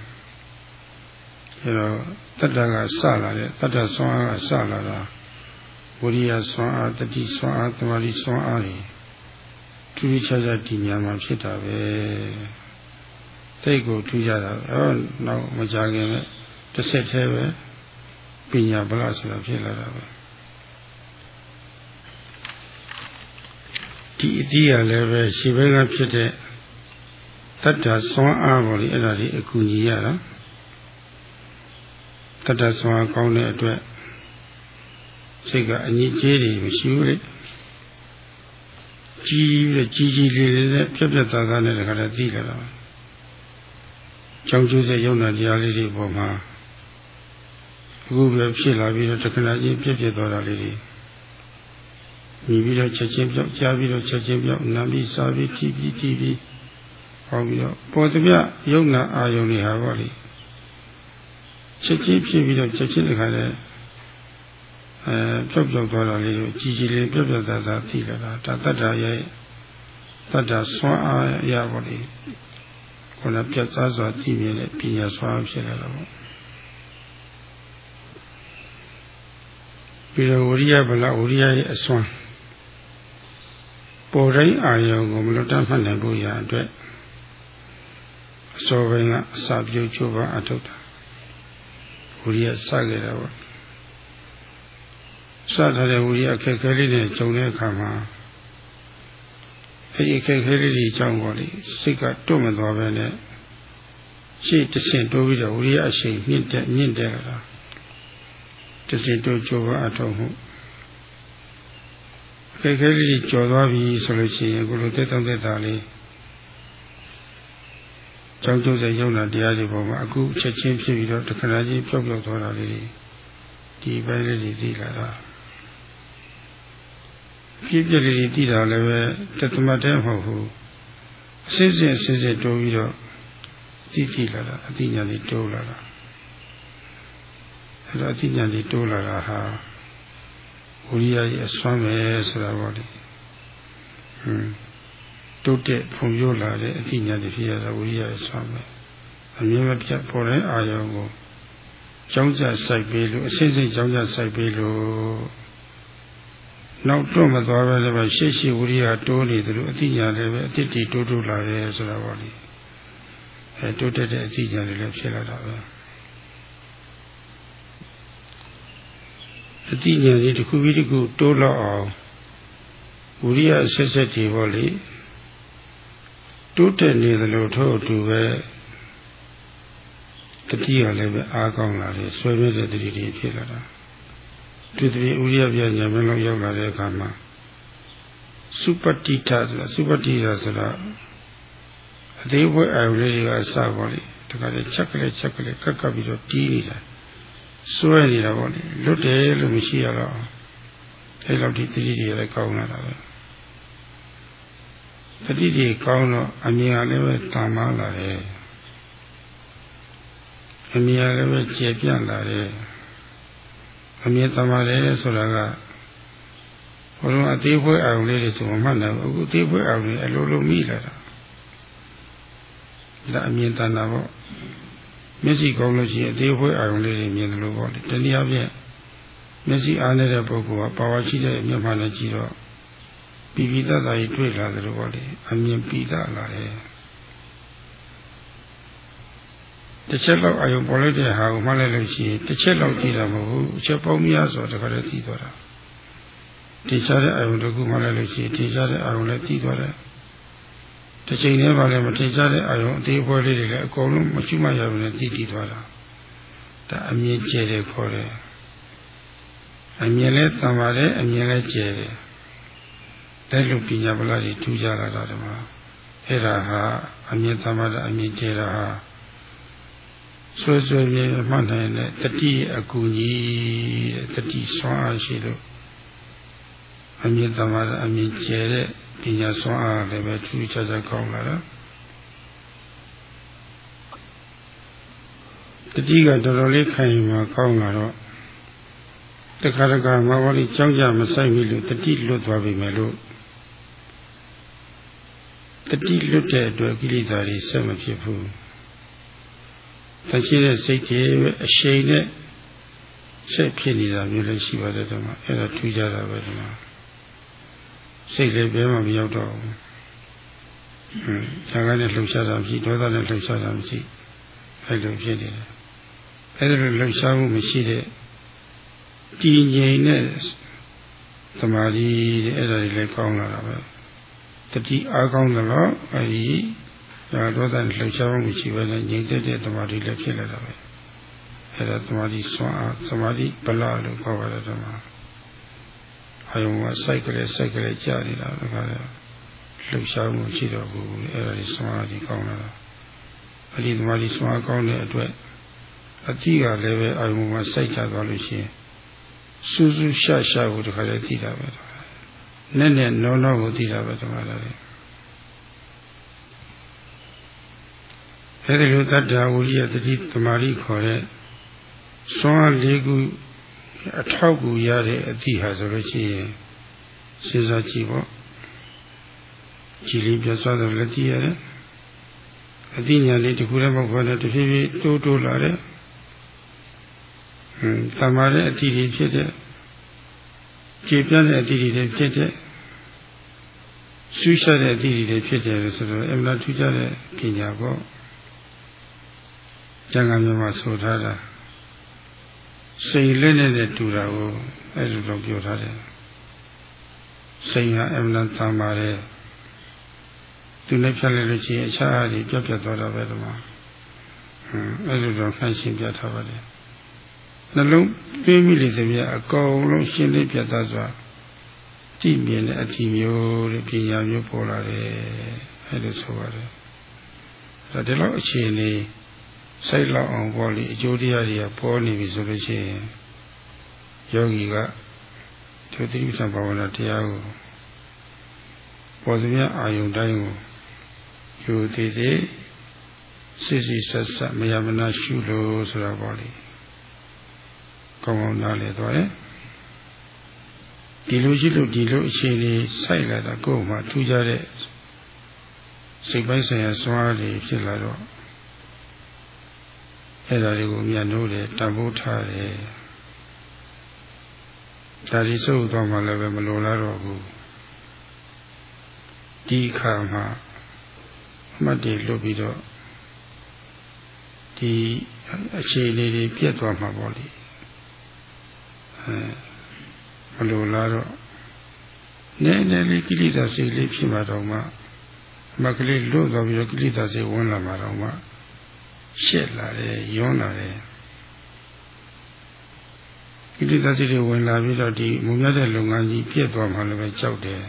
အဲတော့တတ္တကစလာတဲ့တတ္တဆွမ်းအားကစလာတာဝိရိယဆွမ်းအားတတိဆွမ်းအားသမာဓိဆွမ်းအားတွေ ထူးခြားခြားဒီညာမှာဖြစ်တာပဲသိကိုထူးခြားတာဟောနောက်မကြခင်နဲ့တစ်ဆက်သေးပဲပညာဗလာဆိုတာဖြစ်လာတာပဲဒီဒီအတိရလည်းပဲရှေဘဲကဖြစ်တဲ့တတ္တဆွမ်းအားပေါ်လေအဲ့ဒါဒီအကူကြီးရတာတတ္တဆွမ်းကောင်းတဲ့အတွက်စိတ်ကအညစ်အကြေးတွေမရှိဘူးလေ ကြီးပြီးကြီးကြီးလေးလေးနဲ့ပြက်ပြက်သားသားနဲ့တခါတည်းသိလာတာကြောင်းကျိုးစေယုံနာတရားလေးတွေပေါ်မှာအခုပဲဖြစ်လာပြီးတော့တခဏချင်းပြက်ပြက်သွားတာလေးတွေမြည်ပြီးတော့ချက်ချင်းပြောက်ကြားပြီးတော့ချက်ချင်းပြောက်နာပြီးစားပြီးထိပြီးထိပြီးဟောပြီးတော့ပေါ်သမျှယုံနာအာယုန်တွေဟာပေါ့လေချက်ချင်းဖြစ်ပြီးတော့ချက်ချင်းတခါတည်း အဲပြုတ်ပြုတ်သွားတာလေးကိုကြီးကြီးလေးပြက်ပြက်သားသားသိလာတာဒါတတ္တရဲ့တတ္တဆွမ်းအားရပါလေခုနပြတ်သားစွာသိမြင်တဲ့ပညာဆွမ်းဖြစ်လာတာပေါ့ပြီးတော့ဝရိယဗလဝရိယရဲ့အစွမ်းပေါ်တိုင်းအာယုံကိုမလွတ်တတ်မှတ်နိုင်ဖို့ရအတွက်အစောပိုင်းကအစာပြုတ်ချိုးပါအထုတ်တာဝရိယစခဲ့တာပေါ့ စထားတဲ့ဝိရိယအခက်ခဲလေးနဲ့ကြုံတဲ့အခါမှာအဲဒီအခက်ခဲလေးတွေအကြောင်းပေါ့လေစိတ်ကတွတ်မသွားပဲနဲ့ရှေ့တဆင့်တိုးပြီးတော့ဝိရိယအရှိန်မြင့်တဲ့မြင့်တဲ့လာတဆင့်တိုးကြိုးပမ်းအထောက်မှုအခက်ခဲလေးကြော်သွားပြီဆိုလို့ရှိရင်ကိုလိုတက်တောင့်တက်တာလေးကြောင်းကျိုးစေရုံနာတရားတွေပေါ်မှာအခုချက်ချင်းဖြစ်ပြီးတော့တခဏချင်းပျောက်ပျောက်သွားတာလေးဒီပိုင်းလေးတွေသိလာတာ ပြည့်ပြည့်လေးတည်တာလည်းပဲတသမတ်တည်းမဟုတ်ဘူးအစစ်စစ်အစစ်စစ်တိုးပြီးတော့တည်ကြည့်လာတာအတိညာလေးတိုးလာတာအဲ့တော့အတိညာလေးတိုးလာတာဟာဝိရိယရဲ့အစွမ်းပဲဆိုတာပေါ့လေဟွန်းတိုးတက်ဖွံ့ဖြိုးလာတဲ့အတိညာလေးဖြစ်ရတာဝိရိယရဲ့အစွမ်းပဲအမြဲမပြတ်ပေါ်တဲ့အာယုံကိုကြောင်းကြစိုက်ပေးလို့အစစ်စစ်ကြောင်းကြစိုက်ပေးလို့ နောက်တော့မသွားပဲလည်းပဲရှေ့ရှေ့ဝိရိယတိုးနေသလိုအတိညာလည်းပဲအတိတ်တိုးတိုးလာတယ်ဆိုတာပေါ့လေအဲတိုးတက်တဲ့အတိညာတွေလည်းဖြစ်လာတာပဲအတိညာတွေတစ်ခုပြီးတစ်ခုတိုးလောက်အောင်ဝိရိယဆက်ဆက်တွေပေါ့လေတိုးတက်နေသလိုထို့အတူပဲတတိယလည်းပဲအားကောင်းလာတယ်ဆွဲပြတဲ့တတိတွေဖြစ်လာတာ သူတည်းဥရိယပြညာမင်းလောက်ရောက်လာတဲ့အခါမှာစုပတိထဆိုတာစုပတိထဆိုတာအသေးဘွဲအာယုလေးတွေကအစပါလေတခါလေချက်ကလေးချက်ကလေးကပ်ကပ်ပြီးတော့တီးနေတာစွဲနေတာပေါ့လေလွတ်တယ်လို့မရှိရတော့အဲလောက်ဒီတတိတွေလည်းကောင်းလာတာပဲတတိတွေကောင်းတော့အမြင်ကလည်းပဲတာမလာတယ်အမြင်ကလည်းပဲကျေပြန့်လာတယ် အမြင်တမာတယ်ဆိုတာကဘုရားအသေးဖွဲအောင်လေးတွေဆိုမှတ်တယ်အခုအသေးဖွဲအောင်လေးအလိုလိုမိလာတာဒါအမြင်တန်တာပေါ့မျက်စိကောင်းလို့ရှိရင်အသေးဖွဲအောင်လေးတွေမြင်တယ်လို့ပေါ့လေတနည်းအားဖြင့်မျက်စိအားနေတဲ့ပုဂ္ဂိုလ်ကပါဝါရှိတဲ့မျက်မှန်နဲ့ကြည့်တော့ပိပိတ္တသာကြီးတွေ့လာတယ်လို့ပေါ့လေအမြင်ပိတလာတယ် တစ်ချက်လောက်အယုံပေါ်လိုက်တဲ့ဟာကိုမှတ်လိုက်လို့ရှိရင်တစ်ချက်လောက်ကြည့်တာမဟုတ်ဘူးအချက်ပေါင်းများစွာတခါတည်းသိသွားတာတင်ရှားတဲ့အယုံတစ်ခုမှတ်လိုက်လို့ရှိရင်တင်ရှားတဲ့အယုံလည်းသိသွားတယ်တစ်ချိန်တည်းမှလည်းမတင်ရှားတဲ့အယုံအသေးဖွဲလေးတွေလည်းအကုန်လုံးမရှိမှရဘူးနဲ့သိတည်သွားတာဒါအမြင်ကျဲတယ်ခေါ်တယ်အမြင်လဲတန်ပါတယ်အမြင်လဲကျဲတယ်တဲ့လူပညာဗလာတွေထူးကြလာတာဒီမှာအဲ့ဒါဟာအမြင်တန်ပါတယ်အမြင်ကျဲတာဟာ ဆွဲဆွဲမြဲမှတ်နိုင်တဲ့တတိအကူကြီးတတိဆွမ်းအားရှိလို့အမြင့်တမာအမြင့်ကျဲတဲ့ပညာဆွမ်းအားလည်းပဲထူးခြားခြားကောင်းလာတာတတိကတော်တော်လေးခိုင်မှာကောင်းလာတော့တခါတခါမဝလိကြောင်းကြမဆိုင်ပြီလို့တတိလွတ်သွားပြီမယ်လို့တတိလွတ်တဲ့အတွက်ကိလေသာတွေဆက်မဖြစ်ဘူး တရှိတဲ့စိတ်ကြီးအရှိန်နဲ့ဆက်ဖြစ်နေတာမျိုးလည်းရှိပါတယ်ဒီမှာအဲ့ဒါထူးကြတာပဲဒီမှာစိတ်လည်းဘယ်မှမရောက်တော့ဘူးဟွန်းဇာကနဲ့လှုပ်ရှားတာမရှိဒေါသနဲ့လှုပ်ရှားတာမရှိအဲ့လိုဖြစ်နေတယ်အဲ့ဒါလိုလှုပ်ရှားမှုမရှိတဲ့တည်ငြိမ်တဲ့သမာဓိတဲ့အဲ့ဒါတွေလည်းကောင်းလာတာပဲတတိအားကောင်းသလားအဲဒီ ဒါဒေါသလှုပ်ရှားမှုရှိပဲနဲ့ငြိမ်သက်တဲ့သမာဓိလည်းဖြစ်လာတာပဲအဲဒါသမာဓိစွမ်းအားသမာဓိဗလာလို့ခေါ်ပါတယ်ဓမ္မအယုံကစိုက်ကလေးစိုက်ကလေးကြာနေတာတခါလဲလှုပ်ရှားမှုရှိတော့ဘူးအဲဒါဒီသမာဓိကောင်းလာတာအဲဒီသမာဓိစွမ်းအားကောင်းတဲ့အတွက်အတိကလည်းပဲအယုံမှာစိုက်ကြသွားလို့ရှိရင်စူးစူးရှာရှာကိုတခါလဲသိတာပဲနဲ့နဲ့နောနောကိုသိတာပဲဓမ္မလည်း အဲဒီလိုတတ္တဝိရိယတတိသမာဓိခေါ်တဲ့စွမ်းအားလေးခုအထောက်ကူရတဲ့အသည့်ဟာဆိုလို့ရှိရင်စဉ်းစားကြည့်ပေါ့ကြည်လေးပြတ်သွားတော့လက်ကြည့်ရတယ်အသိဉာဏ်လေးတစ်ခုလည်းမဟုတ်ဘဲနဲ့တဖြည်းဖြည်းတိုးတိုးလာတဲ့ဟွန်းတမာတဲ့အသည့်တွေဖြစ်တဲ့ကြည်ပြတ်တဲ့အသည့်တွေဖြစ်တဲ့ဆူးရှတဲ့အသည့်တွေဖြစ်တယ်ဆိုတော့အမှန်ထူးခြားတဲ့ပညာပေါ့ ကျန်ကမြတ်ဆိုထားတာစိတ်လက်နဲ့တူတာကိုအဲ့လိုတော့ပြောထားတယ်စိတ်ဟာအမှန်တန်ပါတယ်သူနဲ့ဖြတ်လိုက်လို့ရှိရင်အခြားအရာတွေပြတ်ပြတ်သွားတာပဲဒီမှာအဲ့လိုတော့ဖန်ရှင်းပြထားပါတယ်နှလုံးပြင်းမိလေသမျှအကောင်လုံးရှင်းလင်းပြတ်သားစွာကြည့်မြင်တဲ့အထီမျိုးတဲ့ပညာမျိုးပေါ်လာတယ်အဲ့လိုဆိုပါတယ်ဒါဒီလောက်အခြေအနေ စိတ်လောက်အောင်ပေါ့လေအကျိုးတရားတွေကပေါ်နေပြီဆိုလို့ရှိရင်ယောဂီကသုတိပ္ပံဘာဝနာတရားကိုပေါ်စမြအာယုန်တိုင်းကိုယူသေးသေးစစ်စစ်ဆက်ဆက်မယမနာရှုလို့ဆိုတာပေါ့လေကောင်းကောင်းနားလည်သွားတယ်ဒီလိုရှိလို့ဒီလိုအခြေအနေစိုက်လာတာကိုယ်မှထူးခြားတဲ့စိတ်ပိုင်းဆိုင်ရာစွမ်းအားတွေဖြစ်လာတော့ အဲ့ဒါတွေကိုမြတ်လို့တယ်တန်ဖိုးထားတယ်ဒါဒီစုပ်သွားမှလည်းပဲမလိုလားတော့ဘူးဒီခါမှာအမှတ်တွေလွတ်ပြီးတော့ဒီအခြေအနေတွေပြတ်သွားမှာပေါ့လေအဲမလိုလားတော့နည်းနည်းလေးကိလေသာစိတ်လေးဖြစ်မှာတော့မှအမှတ်ကလေးလွတ်သွားပြီးတော့ကိလေသာစိတ်ဝင်လာမှာတော့မှ ရှက်လာတယ်ယွန်းလာတယ်ကိလေသာစိတ်တွေဝင်လာပြီးတော့ဒီမုံမြတဲ့လုပ်ငန်းကြီးပြည့်သွားမှလည်းပဲကြောက်တယ်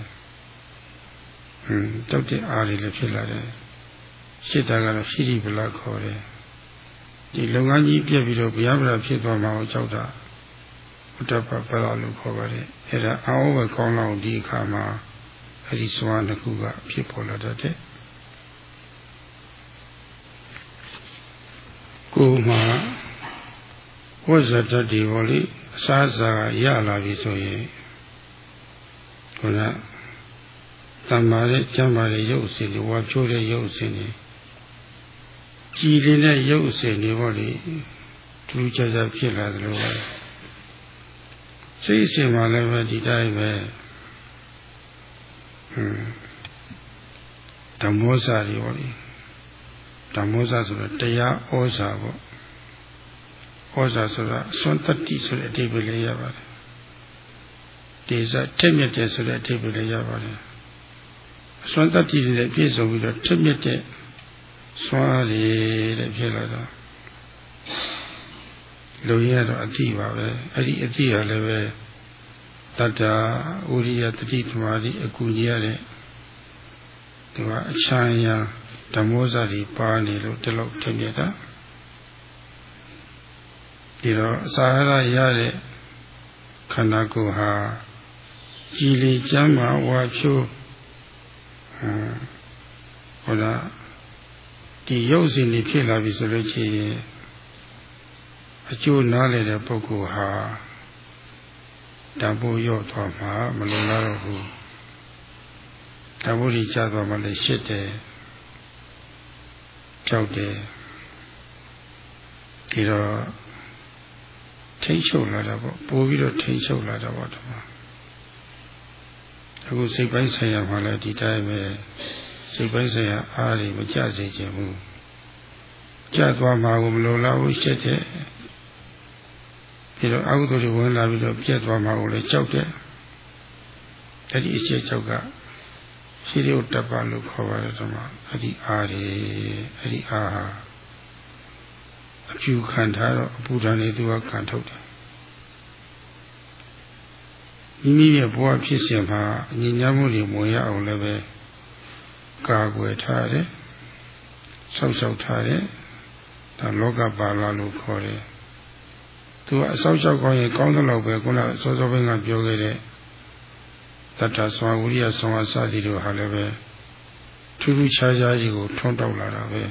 ဟွန်းတောက်တဲ့အားတွေလည်းဖြစ်လာတယ်ရှစ်တာကတော့ရှိတိဗလာခေါ်တယ်ဒီလုပ်ငန်းကြီးပြည့်ပြီးတော့ဘုရားဗလာဖြစ်သွားမှကြောက်တာဘုဒ္ဓဘာဗလာလို့ခေါ်ပါတယ်အဲ့ဒါအာဝဘကောင်းလောက်ဒီအခါမှာအဲ့ဒီစွမ်းတစ်ခုကဖြစ်ပေါ်လာတတ်တယ်ကိုယ်မှာ ဝဇ္ဇတတ္တိဘောလေအစားအစာရလာပြီဆိုရင်ခုနတမ္မာရဲ့ကျမ်းမာတဲ့ရုပ်အစဉ်တွေဝါချိုးတဲ့ရုပ်အစဉ်တွေကြည်နေတဲ့ရုပ်အစဉ်တွေဘောလေထူးခြားခြားဖြစ်လာသလိုပဲစိတ်အစဉ်မှာလည်းပဲဒီတိုင်းပဲဟွန်းဓမ္မောစာတွေဘောလေဓမ္မောဇဆိုတော့တရားဩဇာပေါ့ ဩဇာဆိုတာစွန့်တတိဆိုတဲ့အဓိပ္ပာယ်လေးရပါတယ်ဒေဇထက်မြက်တယ်ဆိုတဲ့အဓိပ္ပာယ်လေးရပါတယ်အစွမ်းတတိတွေပြည့်စုံပြီးတော့ထက်မြက်တဲ့စွမ်းရည်တဲ့ဖြစ်လာတော့လူရတော့အတိပါပဲအဲ့ဒီအတိရလည်းပဲတတ္တာဥရိယတတိသမာဓိအကူကြီးရတဲ့ဒီကအချမ်းရဓမ္မောဇာတွေပါနေလို့ဒီလောက်ထင်မြတာ ဒီတော့အစာရရတဲ့ခန္ဓာကိုယ်ဟာကြည်လီကျမ်းမာဝါဖြိုးဟောလားဒီရုပ်စဉ်တွေဖြစ်လာပြီဆိုလို့ရှိရင်အကျိုးနားလည်တဲ့ပုဂ္ဂိုလ်ဟာတံပိုးရော့သွားမှာမလုံလောက်တော့ဘူးတံပိုးကြီးကျသွားမှလည်းရှစ်တယ်ကြောက်တယ်ဒီတော့ ထိတ်ချုပ်လာတာပေါ့ပိုးပြီးတော့ထိတ်ချုပ်လာတာပေါ့ဒီမှာအခုစိတ်ပိုင်းဆိုင်ရာမှာလည်းဒီတိုင်းပဲစိတ်ပိုင်းဆိုင်ရာအားတွေမကြစေချင်ဘူးကြသွားမှာကိုမလိုလားဘူးရှက်တယ်ပြီးတော့အကုသိုလ်တွေဝင်လာပြီးတော့ပြတ်သွားမှာကိုလည်းကြောက်တယ်အဲ့ဒီအချက်ကြောက်ကရှိရုပ်တပလို့ခေါ်ပါတယ်ဓမ္မအဲ့ဒီအားတွေအဲ့ဒီအားဟာ အဖြူခံထားတော့အပူဓာတ်နေသူကခံထုတ်တယ်မိမိရဲ့ဘဝဖြစ်စဉ်မှာအငြိညာမှုတွေမဝင်ရအောင်လည်းပဲကာကွယ်ထားတယ်ဆောက်ရှောက်ထားတယ်ဒါလောကပါဠိလို့ခေါ်တယ်သူကအဆောက်ရှောက်ကောင်းရင်ကောင်းသလောက်ပဲခုနစောစောပိုင်းကပြောခဲ့တဲ့တတ္ထဆွာဝိရိယဆွာစသည်တို့ဟာလည်းပဲထူးထူးခြားခြားကြီးကိုထွန်းတောက်လာတာပဲ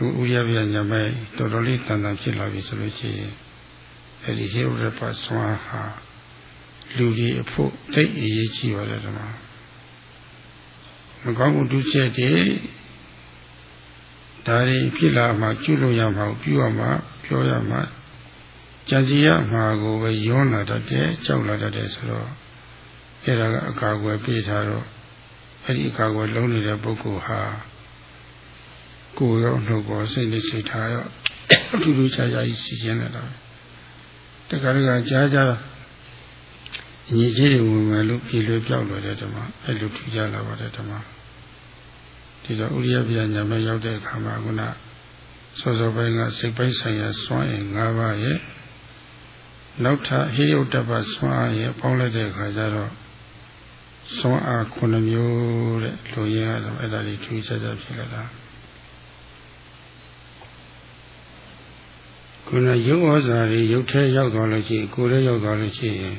သူဥရပြညာမဲတော်တော်လေးတန်တန်ဖြစ်လာပြီဆိုလို့ရှိရင်အဲဒီဟေရပဆွာဟာလူကြီးအဖို့သိအရေးကြီးပါတယ်ဒီမှာမကောင်းမှုဒုစရိုက်တွေဒါတွေဖြစ်လာမှကျွလို့ရမှာပြုရမှာပြောရမှာကြံစီရမှာကိုပဲယွန်းလာတတ်တယ်ကြောက်လာတတ်တယ်ဆိုတော့အဲ့ဒါကအကာအကွယ်ပေးထားတော့အဲ့ဒီအကာအကွယ်လုံးနေတဲ့ပုဂ္ဂိုလ်ဟာ ကိုယ်ရောနှုတ်ပေါ်စိတ်နဲ့စိတ်ထားရောအထူးထူးခြားခြားကြီးစီရင်နေတာတခါတခါကြားကြားညီကြီးတွေဝင်မယ်လို့ပြေလွယ်ပြောက်လွယ်တဲ့ဓမ္မအဲ့လိုထူကြလာပါတယ်ဓမ္မဒီတော့ဥရိယပြညာမဲ့ရောက်တဲ့အခါမှာခုနစောစောပိုင်းကစိတ်ပိုင်းဆိုင်ရာစွမ်းအင်၅ပါးရဲ့နောက်ထပ်ဟိယုတ်တပစွမ်းအားရဲ့ပေါင်းလိုက်တဲ့အခါကျတော့စွမ်းအားခုနှမျိုးတဲ့လူရင်းကတော့အဲ့ဒါလေးထူးခြားခြားဖြစ်လာတာ ခုနရုပ်ဩဇာတွေရုပ်ထဲရောက်သွားလို့ရှိရင်ကိုယ်လည်းရောက်သွားလို့ရှိရင်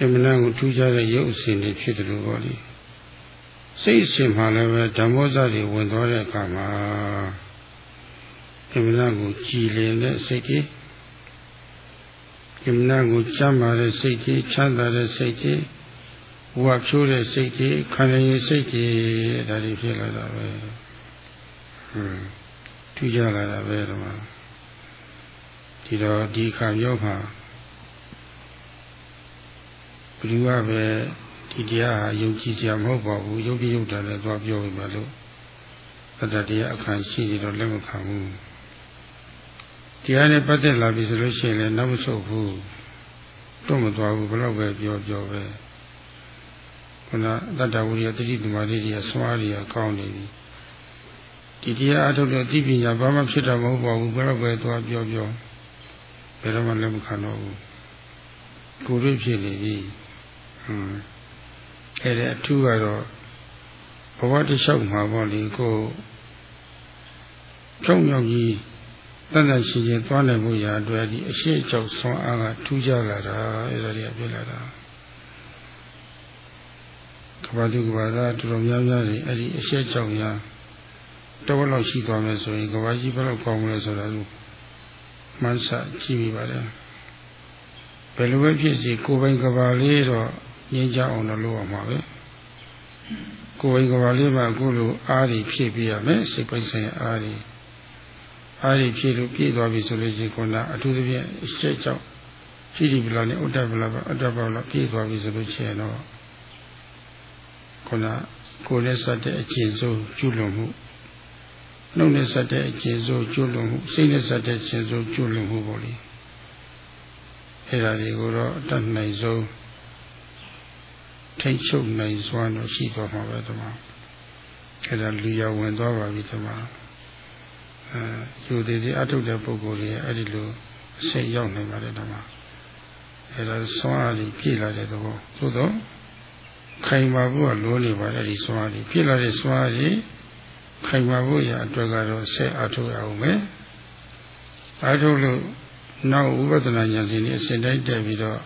အမှန်တန်ကိုထူးခြားတဲ့ရုပ်အစဉ်တွေဖြစ်တယ်လို့ပြောလိစိတ်အစဉ်မှလည်းပဲဓမ္မောဇတွေဝင်သွားတဲ့အခါမှာအမှန်တန်ကိုကြည်လင်တဲ့စိတ်ကြီးအမှန်တန်ကိုချမ်းသာတဲ့စိတ်ကြီးချမ်းသာတဲ့စိတ်ကြီးဝါဖြိုးတဲ့စိတ်ကြီးခံရည်စိတ်ကြီးဒါတွေဖြစ်လာတာပဲဟွန်းထူးခြားလာတာပဲတော့ ဒီတော့ဒီခါရောက်မှာဘယ်သူကပဲဒီတရားဟာယုံကြည်စရာမဟုတ်ပါဘူးယုံကြည်ယုံတယ်လည်းသွားပြောပြီမလို့သတ္တတရားအခါရှိနေတော့လက်မခံဘူးတရားနဲ့ပတ်သက်လာပြီဆိုလို့ရှိရင်လည်းနောက်မဆုတ်ဘူးတော့မသွားဘူးဘယ်တော့ပဲပြောပြောပဲခုနတတ္တဝိရိယတတိတမာတိတွေကစွားတွေကကောင်းနေပြီဒီတရားအထုတ်လို့အသိပညာဘာမှဖြစ်တာမဟုတ်ပါဘူးဘယ်တော့ပဲသွားပြောပြော ဘယ်တော့မှလက်မခံတော့ဘူးကိုယ်ရဖြစ်နေပြီဟွန်းအဲ့ဒါအထူးကတော့ဘဝတစ်လျှောက်မှာပေါ့လေကိုဖြုံမြောက်ကြီးတန်တန်ရှိချင်းသွားနိုင်မှုရာအတွက်ဒီအရှိအကျောက်ဆွမ်းအားကထူးခြားလာတာအဲ့ဒါတွေကဖြစ်လာတာကဘာတုကဘာသာတော်တော်များများတွေအဲ့ဒီအရှိအကျောက်ရာတဝက်လောက်ရှိသွားမယ်ဆိုရင်ကဘာကြီးဘယ်လောက်ကောင်းမလဲဆိုတာကို မှန်းဆကြည့်မိပါတယ်ဘယ်လိုပဲဖြစ်စီကိုယ်ပိုင်ကဘာလေးတော့ငြင်းကြအောင်လို့လုပ်ရမှာပဲကိုယ်ပိုင်ကဘာလေးမှာအခုလိုအားတွေဖြည့်ပြရမယ်စိတ်ပိုင်ဆိုင်အားတွေအားတွေဖြည့်လို့ပြည့်သွားပြီဆိုလို့ရှိရင်ခုနအထူးသဖြင့်အချက်ကြောင့်ရှိဒီပလာနဲ့ဥဒ္ဒပလာအတ္တပလာပြည့်သွားပြီဆိုလို့ရှိရင်တော့ခုနကိုယ်နဲ့စတဲ့အကျင့်ဆုံးကျွလွန်မှု နှုတ်နဲ့ဆက်တဲ့အကျဉ်းစိုးကျွလွန်မှုစိတ်နဲ့ဆက်တဲ့အကျဉ်းစိုးကျွလွန်မှုပေါ့လေအဲ့ဒါတွေကိုတော့အတတ်နိုင်ဆုံးထိတ်ချုပ်နိုင်စွမ်းတော့ရှိသွားမှာပဲတမအဲ့ဒါလူရဝင်သွားပါပြီတမအဲယူသေးသေးအထုတ်တဲ့ပုဂ္ဂိုလ်တွေအဲ့ဒီလိုအစိတ်ရောက်နိုင်ပါတယ်တမအဲ့ဒါစွမ်းအားကြီးပြည့်လာတဲ့သဘောသို့တော့ခိုင်မာဖို့ကလိုနေပါတယ်ဒီစွမ်းအားကြီးပြည့်လာတဲ့စွမ်းအားကြီး ခိုင်မာဖို့ရအတွက်ကတော့ဆက်အထုတ်ရအောင်မယ်အထုတ်လို့နောက်ဥပဒနာဉာဏ်ရှင်นี่အစဉ်တိုင်းတက်ပြီးတော့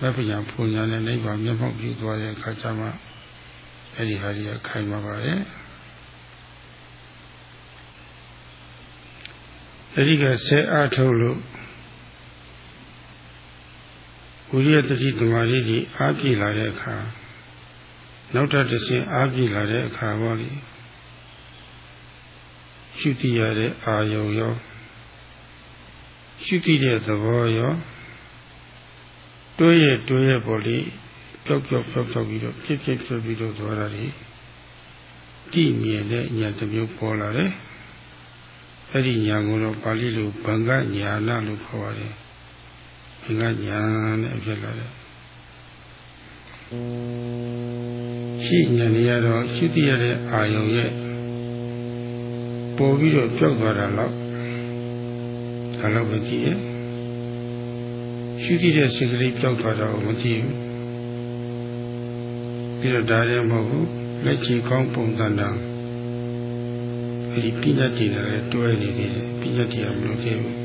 မပညာပူညာနဲ့နိဗ္ဗာန်မျက်မှောက်ပြုသွားတဲ့အခါကျမှအဲ့ဒီဟာကြီးခိုင်မာပါတယ်အဲ့ဒီကဆက်အထုတ်လို့ဝိရိယတတိတမာရီကြီးအားပြည့်လာတဲ့အခါနောက်ထပ်တစ်ဆင့်အားပြည့်လာတဲ့အခါပေါ့လေ ရှုတိရတဲ့အာယုံရောရှုတိတဲ့သဘောရောတွဲရတွဲရပေါ်လေပျောက်ပျောက်ပျောက်ပျောက်ပြီးတော့ပြစ်ပြစ်ပြစ်ပြီးတော့သွားတာဒီကြည့်မြင်တဲ့ညာတစ်မျိုးပေါ်လာတယ်အဲ့ဒီညာကိုတော့ပါဠိလိုဘင်္ဂညာနာလို့ခေါ်ပါတယ်ဘင်္ဂညာနဲ့ဖြစ်လာတယ်ရှိဉာဏ်တွေကတော့ရှုသိရတဲ့အာယုံရဲ့ ပေါ်ပြီးတော့ပြောက်သွားတာတော့ဒါတော့ပဲကြည့်ရဲ့ရှုသိတဲ့စိတ်ကလေးပြောက်သွားတာကိုမကြည့်ဘူးပြီးတော့ဒါလည်းမဟုတ်ဘူးလက်ချီကောင်းပုံသဏ္ဍာန်အဲဒီပြညတ်တည်တယ်တွဲနေတယ်ပြညတ်တည်ရမလို့သေးဘူး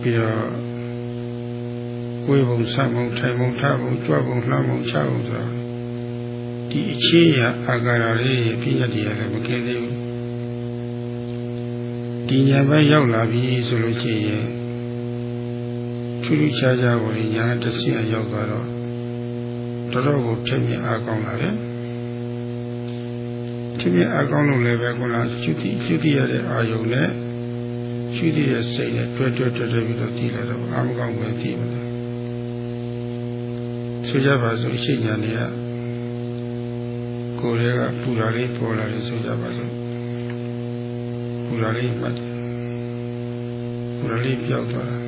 ပြီးတော့ကိုယ်ပုံစံပုံထိုင်ပုံထားပုံကြွပုံလှမ်းပုံချပုံဆိုတာ ဒီအခြေရအာကာရလေးပြည့်ရတည်ရတယ်မကင်းသေးဘူးဒီညာဘက်ရောက်လာပြီဆိုလို့ရှိရင်ထူးထူးခြားခြားကိုညာတစ်ဆင့်ရောက်သွားတော့တော်တော်ကိုဖြစ်မြင်အားကောင်းလာတယ်ဖြစ်မြင်အားကောင်းလို့လည်းပဲခုနရှုတိရှုတိရတဲ့အာယုံနဲ့ရှုတိရဲ့စိတ်နဲ့တွဲတွဲတွဲတွဲပြီးတော့တည်လာတော့အာမကောင်းပဲတည်ပါလားဆိုကြပါစို့ရှိညာနေရ ကိုယ်တွေကပူတာလေးပေါ်လာတယ်ဆိုကြပါစို့ပူတာလေးမှတ်ပူတာလေးပြောက်သွားတာ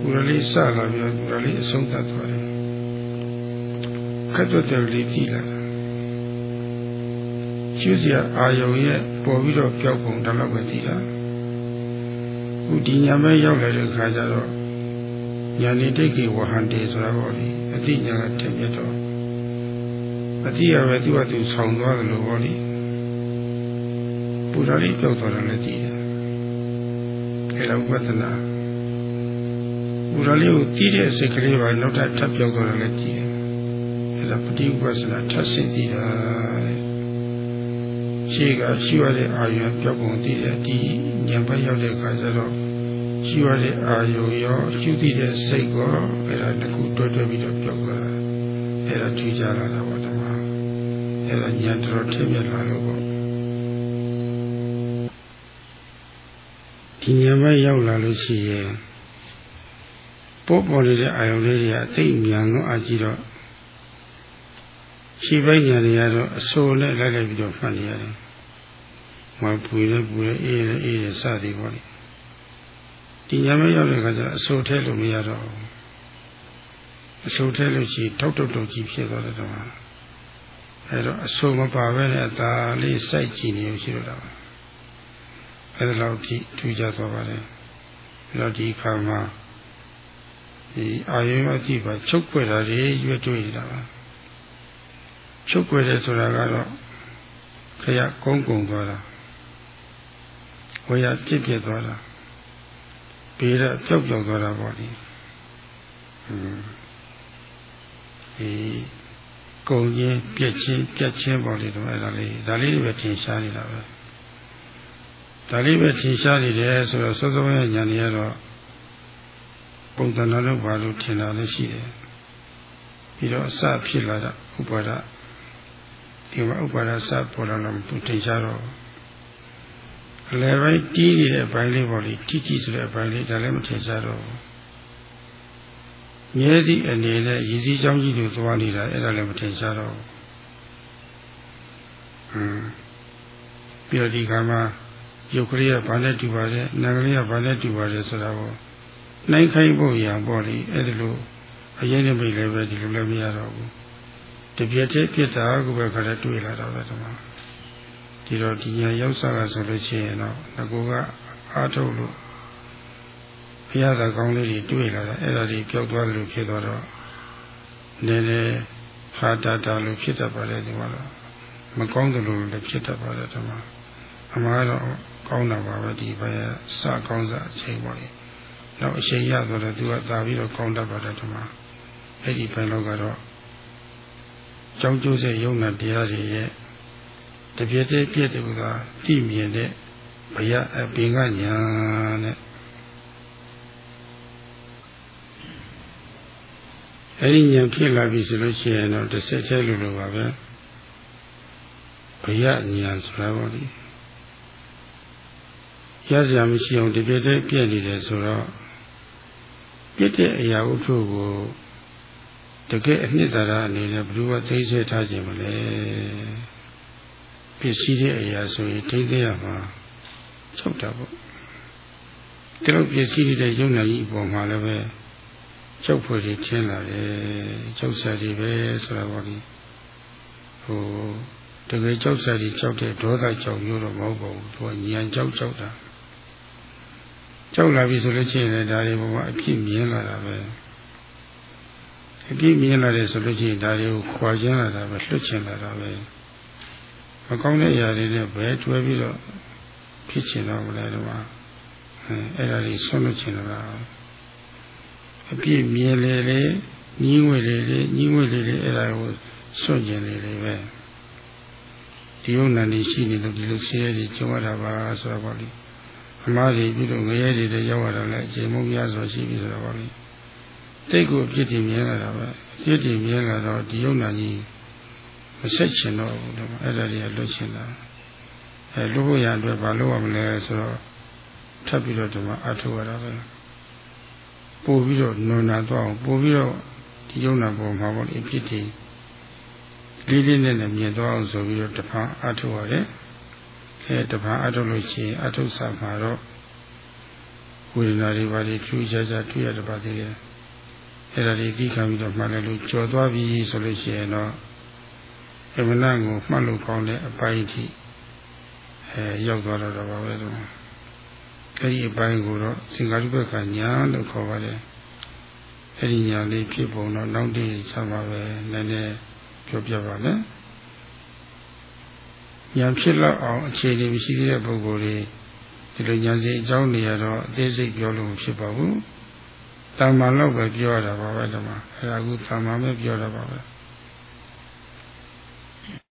ပူတာလေးစလာပြီးတော့ပူတာလေးအဆုံးသတ်သွားတယ်ခက်တော့တယ်လေးကြည့်လာကျူးစရာအာယုံရဲ့ပေါ်ပြီးတော့ပြောက်ပုံတလောက်ပဲကြည့်တာခုဒီညာမဲရောက်လာတဲ့ခါကျတော့ညာနေတိတ်ကြီးဝဟန်တေဆိုတာပေါ့လေအတိညာကထင်မြတ် တော့အတိရပဲသူ့ဟာသူဆောင်းသွားတယ်လို့ဟောလေပူဇာလေးကြောက်တော်တယ်လည်းကြည့်တယ်အဲတော့ဝဒနာပူဇာလေးကိုတီးတဲ့စိတ်ကလေးပါနောက်ထပ်ထပ်ပြောက်တော်တယ်လည်းကြည့်တယ်အဲဒါပฏิဥပ္ပစနာထပ်ဆင့်တည်တာတဲ့ရှိကရှိရတဲ့အာရုံပြောက်ပုံတည်တဲ့ဒီဉာဏ်ဘက်ရောက်တဲ့အခါကျတော့ရှိရတဲ့အာယုံရောရှုသိတဲ့စိတ်ကောအဲ့ဒါတခုတွဲတွဲပြီးတော့ပြောက်သွားတာအဲ့ဒါထူးခြားလာတာပေါ့ဓမ္မ အဲ့ဒါညာတော်ထင်မြင်လာလို့ပေါ့ဒီညာမရောက်လာလို့ရှိရင်ပို့ပေါ်နေတဲ့အာယုံလေးတွေကအသိဉာဏ်တော့အကြည့်တော့ရှိပိုင်းညာတွေကတော့အစိုးနဲ့လိုက်လိုက်ပြီးတော့ဖတ်နေရတယ်။မပူလဲပူလဲအေးလဲအေးလဲစသည်ပေါ့လေ။ဒီညမရောက်တဲ့အခါကျအဆိုထဲလို့မရတော့ဘူးအဆိုထဲလို့ရှိထောက်တုတ်တုတ်ကြီးဖြစ်သွားတယ်တော့ အဲတော့အဆိုမပါဘဲနဲ့အသာလေးစိုက်ကြည့်နေလို့ရှိတော့တာအဲဒါလောက်ကြည့်ထူးခြားသွားပါတယ်အဲတော့ဒီခါမှာဒီအာယုအကြည့်ပါချုပ်ွယ်တာတွေရွတ်တွေ့နေတာပါချုပ်ွယ်တယ်ဆိုတာကတော့ခရကုန်းကုံသွားတာဝေယပြစ်ပြစ်သွားတာပေရပျောက်ပျောက်သွားတာပေါ့လေဒီ ကုံချင်းပြက်ချင်းပြက်ချင်းပေါ့လေတော့အဲ့ဒါလေးဒါလေးပဲထင်ရှားနေတာပဲဒါလေးပဲထင်ရှားနေတယ်ဆိုတော့စောစောရဲ့ညာနေရတော့ပုံသဏ္ဍာန်တော့ဘာလို့ထင်တာလဲရှိတယ်ပြီးတော့အစဖြစ်လာတာဥပါဒဒီမှာဥပါဒစပေါ်လာတော့သူထင်ရှားတော့အလယ်ပိုင်းတီးနေတဲ့အပိုင်းလေးပေါ့လေတိတိဆိုတဲ့အပိုင်းလေးဒါလည်းမထင်ရှားတော့ဘူး မြဲသည့်အနေနဲ့ရည်စည်းကြောင်းကြီးတွေသွားနေတာအဲ့ဒါလည်းမထင်ရှားတော့ဘူးဟွန်းပြီးတော့ဒီကမှာရုပ်ကလေးကဘာနဲ့တူပါလဲနာကလေးကဘာနဲ့တူပါလဲဆိုတာကိုနိုင်ခိုင်းဖို့ရံပေါ့လေအဲ့ဒီလိုအရင်နဲ့မိလည်းပဲဒီလိုလည်းမရတော့ဘူးတပြက်တည်းပြစ်တာကိုပဲခါလဲတွေ့လာတော့ပဲဒီမှာဒီတော့ဒီညာရောက်စားကဆိုလို့ရှိရင်တော့ငကိုကအားထုတ်လို့ဘု ရားသာကောင်းလေးတွေတွေ့လာတာအဲ့ဒါတွေပြောက်သွားလို့ဖြစ်သွားတော့နည်းနည်းဖာတာတာလို့ဖြစ်တတ်ပါတယ်ဒီမှာတော့မကောင်းတယ်လို့လည်းဖြစ်တတ်ပါတယ်ဒီမှာအမှားတော့ကောင်းတာပါပဲဒီဘက်စကောင်းစားအချိန်ပေါ့လေနောက်အချိန်ရဆိုတော့သူကသာပြီးတော့ကောင်းတတ်ပါတယ်ဒီမှာအဲ့ဒီဘက်တော့ကတော့ကြောင်းကျိုးစေယုံနာတရားတွေရဲ့တပြည့်တည်းပြည့်တယ်ကကြည့်မြင်တဲ့ဘယအပင်ကညာနဲ့ အဲ့ဒီညာဖြစ်လာပြီဆိုလို့ရှိရင်တော့တစ်ဆက်သေးလို့လိုပါပဲဘယညာဆိုတာပေါ့လေရစရာမရှိအောင်တပြည့်တည်းပြည့်နေတယ်ဆိုတော့ပြည့်တဲ့အရာဝတ္ထုကိုတကယ်အနှစ်သာရအနေနဲ့ဘယ်သူကသိစေထားခြင်းမလဲပစ္စည်းတဲ့အရာဆိုရင်ထိသိရမှာချုပ်တာပေါ့ဒီလိုပစ္စည်းတွေရုံနာကြီးအပေါ်မှာလည်းပဲ ကြောက်ဖွယ်တွေထင်းလာတယ်ကြောက်စားတွေပဲဆိုတာပေါ့ဒီဟိုတကယ်ကြောက်စားတွေကြောက်တဲ့ဒေါသကြောက်မျိုးတော့မဟုတ်ပါဘူးသူကညံကြောက်ကြောက်တာကြောက်လာပြီဆိုလို့ရှိရင်ဒါတွေဘဝအဖြစ်မြင်လာတာပဲအပြည့်မြင်လာတယ်ဆိုလို့ရှိရင်ဒါတွေကိုခွာခြင်းလာတာပဲလွတ်ချင်လာတာပဲမကောင်းတဲ့အရာတွေနဲ့ပဲတွဲပြီးတော့ဖြစ်ချင်တော့မလဲတော့အဲအဲ့ဒါကြီးဆွလွတ်ချင်တာ အပြည့်မြင်လေလေညီးငွေလေလေညီးငွေလေလေအဲ့ဒါကိုဆွတ်ကျင်လေလေပဲဒီယုံနာနေရှိနေလို့ဒီလိုဆင်းရဲတွေကြုံရတာပါဆိုတော့ဗောလေအမားတွေပြီးတော့ငရဲတွေတည်းရောက်ရတာလဲအချိန်မုံများဆိုရှိပြီဆိုတော့ဗောလေတိတ်ကိုအပြစ်တွေမြင်လာတာပဲအပြစ်တွေမြင်လာတော့ဒီယုံနာကြီးမဆက်ချင်တော့ဘူးတော့အဲ့ဒါတွေကလွတ်ချင်တာအဲလွတ်ဖို့ရအတွက်ဘာလုပ်ရမလဲဆိုတော့ထပ်ပြီးတော့ဒီမှာအထောက်ရတာပဲ ပို့ပြီးတော့နွန်နာတော့အောင်ပို့ပြီးတော့ဒီယုံနာပေါ်မှာပေါ့လေအဖြစ်တည်လေးလေးနဲ့နဲ့မြင်တော့အောင်ဆိုပြီးတော့တဖန်အထောက်ရတယ်အဲတဖန်အထောက်လို့ရှိရင်အထောက်စာမှာတော့ဝေဒနာတွေပါလေထူးခြားခြားတွေ့ရတဲ့ပါသေးတယ်အဲ့ဒါတွေပြီးခံပြီးတော့မှတ်လိုက်လို့ကြော်သွားပြီဆိုလို့ရှိရင်တော့အမနာကိုမှတ်လို့ကောင်းတဲ့အပိုင်းအထိအဲရောက်သွားတော့ပါပဲတော့ အဲ့ဒီအပိုင်းကိုတော့သင်္ကာရုပ္ပကညာလို့ခေါ်ပါတယ်အဲ့ဒီညာလေးဖြစ်ပုံတော့နောက်တည်းဆက်ပါပဲနည်းနည်းပြောပြပါမယ်ညာဖြစ်လောက်အောင်အခြေအနေမရှိသေးတဲ့ပုဂ္ဂိုလ်တွေဒီလိုညာစီအကြောင်းတွေရတော့အသေးစိတ်ပြောလို့မဖြစ်ပါဘူးတမ္မာလောက်ပဲပြောရတာပါပဲဓမ္မအဲ့ဒါကူတမ္မာပဲပြောတာပါပဲ